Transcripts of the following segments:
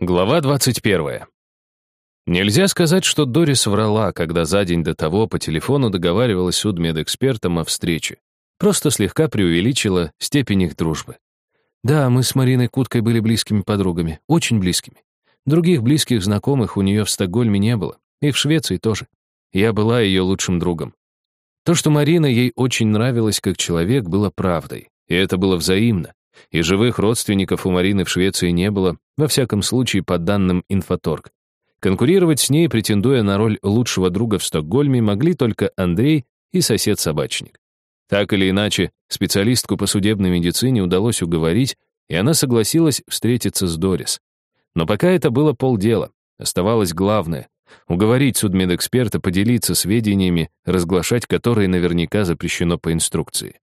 Глава 21. Нельзя сказать, что Дорис врала, когда за день до того по телефону договаривалась с судмедэкспертом о встрече. Просто слегка преувеличила степень их дружбы. Да, мы с Мариной Куткой были близкими подругами, очень близкими. Других близких знакомых у нее в Стокгольме не было, и в Швеции тоже. Я была ее лучшим другом. То, что Марина ей очень нравилась как человек, было правдой, и это было взаимно. И живых родственников у Марины в Швеции не было, во всяком случае, по данным Инфоторг. Конкурировать с ней, претендуя на роль лучшего друга в Стокгольме, могли только Андрей и сосед-собачник. Так или иначе, специалистку по судебной медицине удалось уговорить, и она согласилась встретиться с Дорис. Но пока это было полдела, оставалось главное — уговорить судмедэксперта поделиться сведениями, разглашать которые наверняка запрещено по инструкции.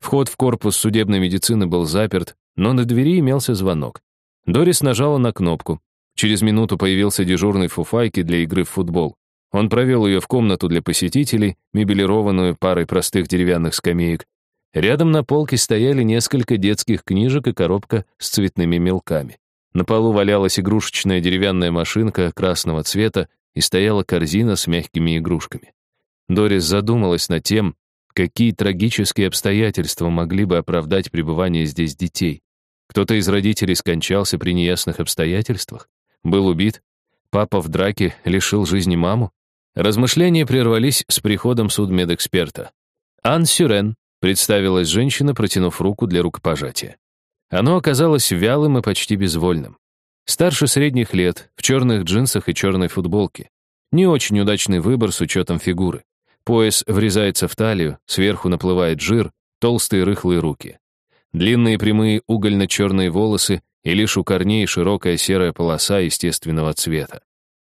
Вход в корпус судебной медицины был заперт, но на двери имелся звонок. Дорис нажала на кнопку. Через минуту появился дежурный фуфайки для игры в футбол. Он провел ее в комнату для посетителей, мебелированную парой простых деревянных скамеек. Рядом на полке стояли несколько детских книжек и коробка с цветными мелками. На полу валялась игрушечная деревянная машинка красного цвета и стояла корзина с мягкими игрушками. Дорис задумалась над тем, Какие трагические обстоятельства могли бы оправдать пребывание здесь детей? Кто-то из родителей скончался при неясных обстоятельствах? Был убит? Папа в драке лишил жизни маму? Размышления прервались с приходом судмедэксперта. Ан Сюрен представилась женщина, протянув руку для рукопожатия. Оно оказалось вялым и почти безвольным. Старше средних лет, в черных джинсах и черной футболке. Не очень удачный выбор с учетом фигуры. Пояс врезается в талию, сверху наплывает жир, толстые рыхлые руки. Длинные прямые угольно-черные волосы и лишь у корней широкая серая полоса естественного цвета.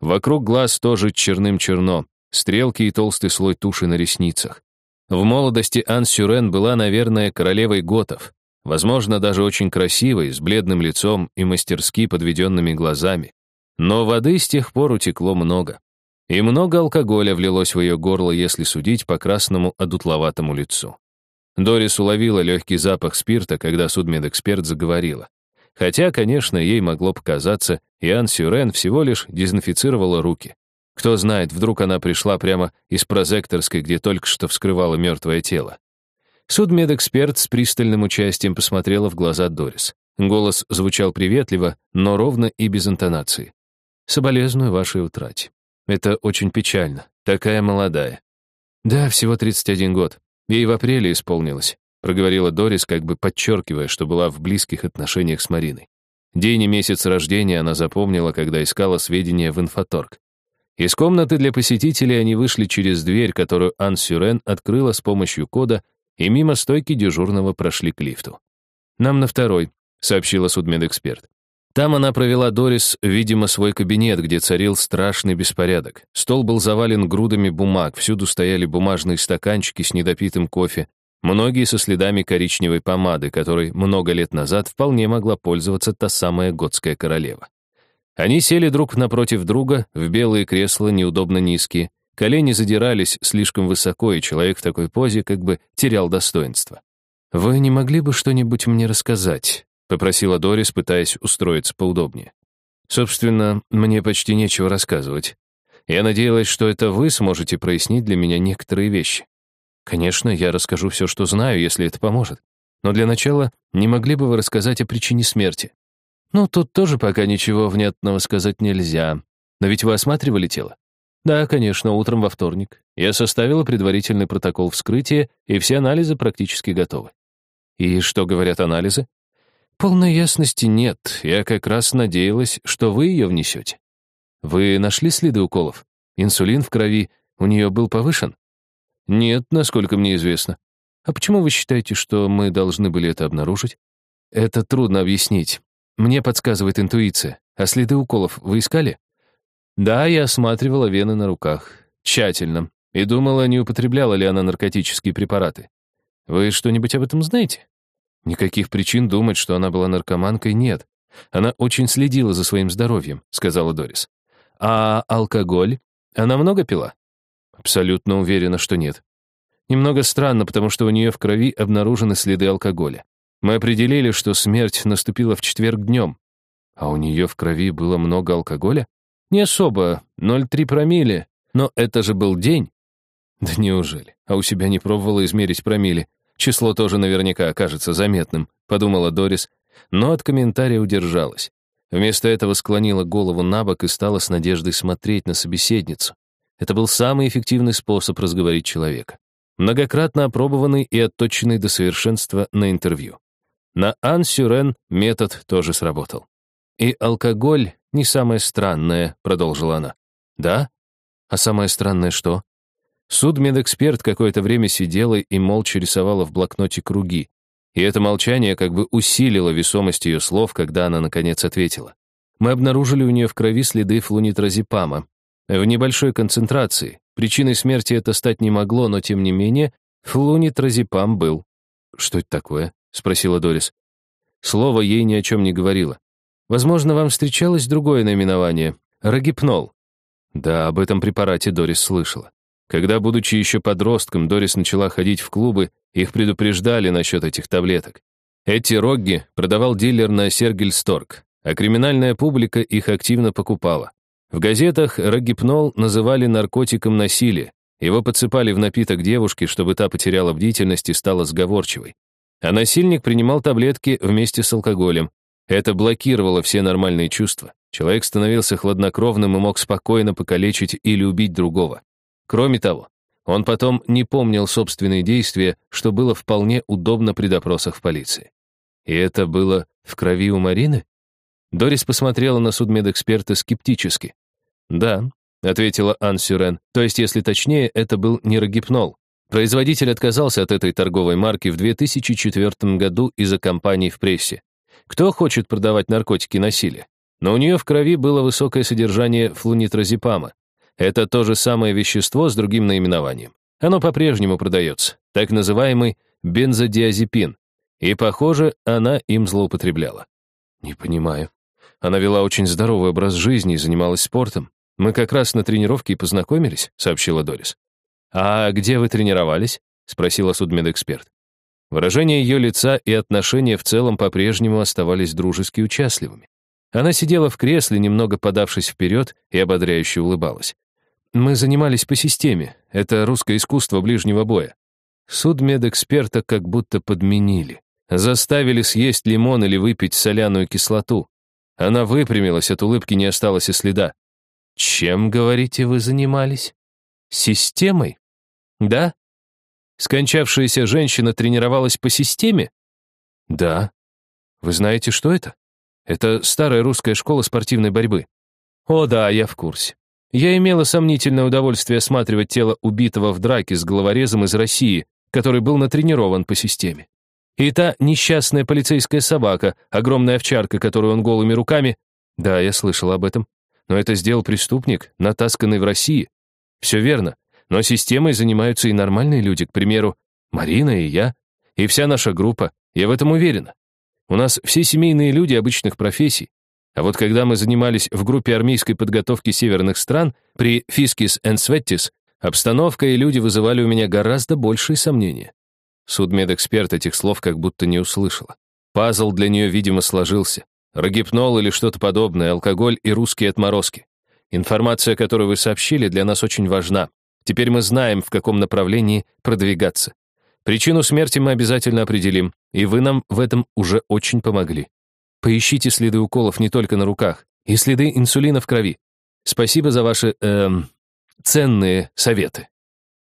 Вокруг глаз тоже черным-черно, стрелки и толстый слой туши на ресницах. В молодости Ан Сюрен была, наверное, королевой готов, возможно, даже очень красивой, с бледным лицом и мастерски подведенными глазами. Но воды с тех пор утекло много. И много алкоголя влилось в ее горло, если судить по красному одутловатому лицу. Дорис уловила легкий запах спирта, когда судмедэксперт заговорила. Хотя, конечно, ей могло показаться, Иоанн Сюрен всего лишь дезинфицировала руки. Кто знает, вдруг она пришла прямо из прозекторской, где только что вскрывала мертвое тело. Судмедэксперт с пристальным участием посмотрела в глаза Дорис. Голос звучал приветливо, но ровно и без интонации. «Соболезную вашей утрате. Это очень печально. Такая молодая. Да, всего 31 год. Ей в апреле исполнилось, проговорила Дорис, как бы подчеркивая, что была в близких отношениях с Мариной. День и месяц рождения она запомнила, когда искала сведения в инфоторг. Из комнаты для посетителей они вышли через дверь, которую Ан Сюрен открыла с помощью кода, и мимо стойки дежурного прошли к лифту. «Нам на второй», — сообщила судмедэксперт. Там она провела Дорис, видимо, свой кабинет, где царил страшный беспорядок. Стол был завален грудами бумаг, всюду стояли бумажные стаканчики с недопитым кофе, многие со следами коричневой помады, которой много лет назад вполне могла пользоваться та самая готская королева. Они сели друг напротив друга, в белые кресла, неудобно низкие. Колени задирались слишком высоко, и человек в такой позе как бы терял достоинство. «Вы не могли бы что-нибудь мне рассказать?» — попросила Дорис, пытаясь устроиться поудобнее. «Собственно, мне почти нечего рассказывать. Я надеялась, что это вы сможете прояснить для меня некоторые вещи. Конечно, я расскажу все, что знаю, если это поможет. Но для начала не могли бы вы рассказать о причине смерти? Ну, тут тоже пока ничего внятного сказать нельзя. Но ведь вы осматривали тело? Да, конечно, утром во вторник. Я составила предварительный протокол вскрытия, и все анализы практически готовы. И что говорят анализы? Полной ясности нет. Я как раз надеялась, что вы ее внесете. Вы нашли следы уколов? Инсулин в крови у нее был повышен? Нет, насколько мне известно. А почему вы считаете, что мы должны были это обнаружить? Это трудно объяснить. Мне подсказывает интуиция. А следы уколов вы искали? Да, я осматривала вены на руках. Тщательно. И думала, не употребляла ли она наркотические препараты. Вы что-нибудь об этом знаете? Никаких причин думать, что она была наркоманкой, нет. Она очень следила за своим здоровьем, сказала Дорис. А алкоголь? Она много пила? Абсолютно уверена, что нет. Немного странно, потому что у нее в крови обнаружены следы алкоголя. Мы определили, что смерть наступила в четверг днем. А у нее в крови было много алкоголя? Не особо, 0,3 промилле. Но это же был день. Да неужели? А у себя не пробовала измерить промилле? Число тоже наверняка окажется заметным, подумала Дорис, но от комментария удержалась. Вместо этого склонила голову на бок и стала с надеждой смотреть на собеседницу. Это был самый эффективный способ разговорить человека. Многократно опробованный и отточенный до совершенства на интервью. На Ан Сюрен метод тоже сработал. «И алкоголь не самое странное», — продолжила она. «Да? А самое странное что?» Судмедэксперт какое-то время сидела и молча рисовала в блокноте круги. И это молчание как бы усилило весомость ее слов, когда она, наконец, ответила. «Мы обнаружили у нее в крови следы флунитразепама. В небольшой концентрации. Причиной смерти это стать не могло, но, тем не менее, флунитразепам был». «Что это такое?» — спросила Дорис. Слово ей ни о чем не говорило. «Возможно, вам встречалось другое наименование — рогипнол». Да, об этом препарате Дорис слышала. Когда, будучи еще подростком, Дорис начала ходить в клубы, их предупреждали насчет этих таблеток. Эти рогги продавал дилер на Сергельсторг, а криминальная публика их активно покупала. В газетах рогипнол называли наркотиком насилия. Его подсыпали в напиток девушки, чтобы та потеряла бдительность и стала сговорчивой. А насильник принимал таблетки вместе с алкоголем. Это блокировало все нормальные чувства. Человек становился хладнокровным и мог спокойно покалечить или убить другого. Кроме того, он потом не помнил собственные действия, что было вполне удобно при допросах в полиции. И это было в крови у Марины? Дорис посмотрела на судмедэксперта скептически. «Да», — ответила Ан Сюрен, «то есть, если точнее, это был нейрогипнол. Производитель отказался от этой торговой марки в 2004 году из-за кампаний в прессе. Кто хочет продавать наркотики насилия? Но у нее в крови было высокое содержание флунитразепама, это то же самое вещество с другим наименованием. Оно по-прежнему продается, так называемый бензодиазепин. И, похоже, она им злоупотребляла. Не понимаю. Она вела очень здоровый образ жизни и занималась спортом. Мы как раз на тренировке и познакомились, сообщила Дорис. А где вы тренировались? спросила судмедэксперт. Выражение ее лица и отношения в целом по-прежнему оставались дружески участливыми. Она сидела в кресле, немного подавшись вперед, и ободряюще улыбалась. Мы занимались по системе. Это русское искусство ближнего боя. Судмедэксперта как будто подменили. Заставили съесть лимон или выпить соляную кислоту. Она выпрямилась, от улыбки не осталось и следа. «Чем, говорите, вы занимались?» «Системой?» «Да?» «Скончавшаяся женщина тренировалась по системе?» «Да». «Вы знаете, что это?» «Это старая русская школа спортивной борьбы». «О да, я в курсе. Я имела сомнительное удовольствие осматривать тело убитого в драке с головорезом из России, который был натренирован по системе. И та несчастная полицейская собака, огромная овчарка, которую он голыми руками... Да, я слышал об этом. Но это сделал преступник, натасканный в России. Все верно. Но системой занимаются и нормальные люди, к примеру, Марина и я, и вся наша группа. Я в этом уверена. У нас все семейные люди обычных профессий. А вот когда мы занимались в группе армейской подготовки северных стран при Фискис and Светтис, обстановка и люди вызывали у меня гораздо большие сомнения. Судмедэксперт этих слов как будто не услышала. Пазл для нее, видимо, сложился. Рогипнол или что-то подобное, алкоголь и русские отморозки. Информация, которую вы сообщили, для нас очень важна. Теперь мы знаем, в каком направлении продвигаться. Причину смерти мы обязательно определим, и вы нам в этом уже очень помогли. Поищите следы уколов не только на руках, и следы инсулина в крови. Спасибо за ваши, эм, ценные советы».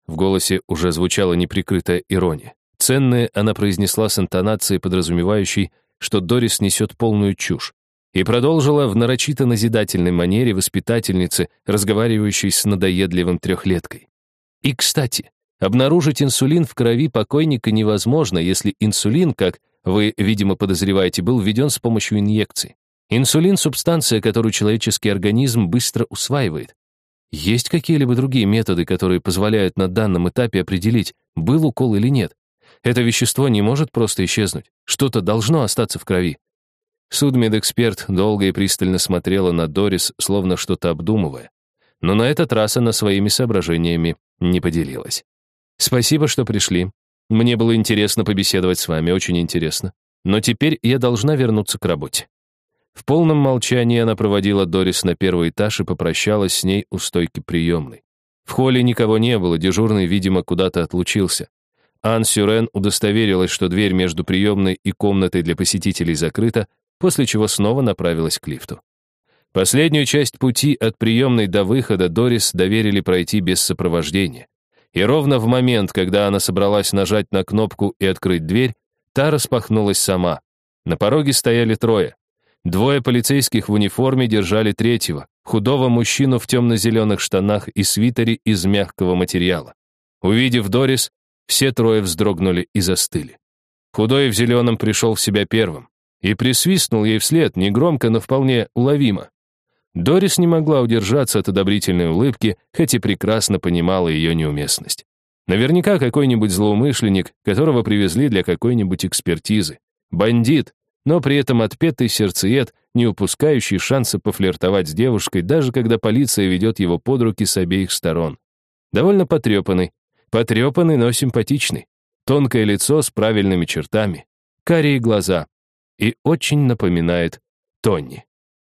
В голосе уже звучала неприкрытая ирония. Ценные она произнесла с интонацией, подразумевающей, что Дорис несет полную чушь, и продолжила в нарочито назидательной манере воспитательницы, разговаривающей с надоедливым трехлеткой. И, кстати, обнаружить инсулин в крови покойника невозможно, если инсулин, как вы, видимо, подозреваете, был введен с помощью инъекций. Инсулин — субстанция, которую человеческий организм быстро усваивает. Есть какие-либо другие методы, которые позволяют на данном этапе определить, был укол или нет? Это вещество не может просто исчезнуть. Что-то должно остаться в крови. Судмедэксперт долго и пристально смотрела на Дорис, словно что-то обдумывая. Но на этот раз она своими соображениями не поделилась. «Спасибо, что пришли. Мне было интересно побеседовать с вами, очень интересно. Но теперь я должна вернуться к работе. В полном молчании она проводила Дорис на первый этаж и попрощалась с ней у стойки приемной. В холле никого не было, дежурный, видимо, куда-то отлучился. Ан Сюрен удостоверилась, что дверь между приемной и комнатой для посетителей закрыта, после чего снова направилась к лифту. Последнюю часть пути от приемной до выхода Дорис доверили пройти без сопровождения. И ровно в момент, когда она собралась нажать на кнопку и открыть дверь, та распахнулась сама. На пороге стояли трое. Двое полицейских в униформе держали третьего, худого мужчину в темно-зеленых штанах и свитере из мягкого материала. Увидев Дорис, все трое вздрогнули и застыли. Худой в зеленом пришел в себя первым и присвистнул ей вслед, негромко, но вполне уловимо. Дорис не могла удержаться от одобрительной улыбки, хоть и прекрасно понимала ее неуместность. Наверняка какой-нибудь злоумышленник, которого привезли для какой-нибудь экспертизы. Бандит, но при этом отпетый сердцеед, не упускающий шанса пофлиртовать с девушкой, даже когда полиция ведет его под руки с обеих сторон. Довольно потрепанный. Потрепанный, но симпатичный. Тонкое лицо с правильными чертами. Карие глаза. И очень напоминает Тони.